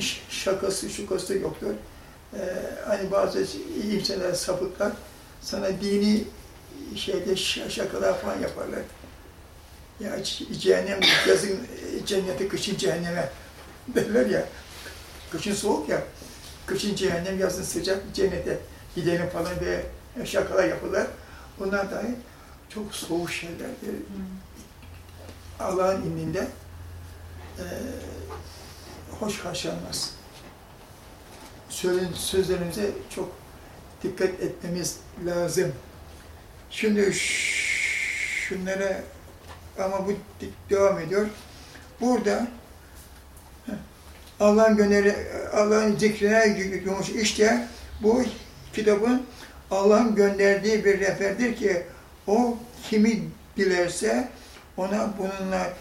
Ş- şakası, şukası yoktur. Ee, hani bazı iyimseler, sapıklar sana dini şeyde şakalar falan yaparlar. Ya cehennem yazın e, cennete, kışın cehenneme derler ya. Kışın soğuk ya. Kışın cehennem, yazın sıcak, cennete gidelim falan diye şakalar yapılır. Bunlar dahi çok soğuk şeylerdir. Allah'ın indinde eee hoş karşılanmaz. Söylen, sözlerimize çok dikkat etmemiz lazım. Şimdi şunlara ama bu devam ediyor. Burada Allah'ın gönderi, Allah'ın zikrine yumuş işte bu kitabın Allah'ın gönderdiği bir rehberdir ki o kimi dilerse ona bununla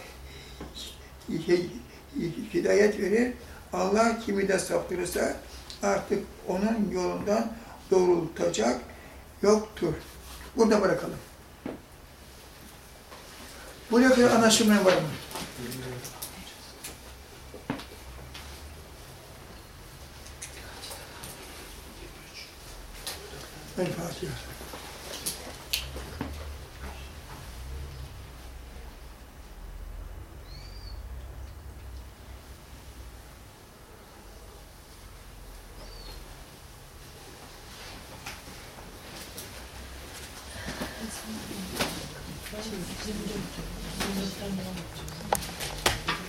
hidayet verir. Allah kimi de saptırırsa artık onun yolundan doğrultacak yoktur. Burada bırakalım. Buraya kadar anlaşılmayan var mı? El Fatiha. すいません。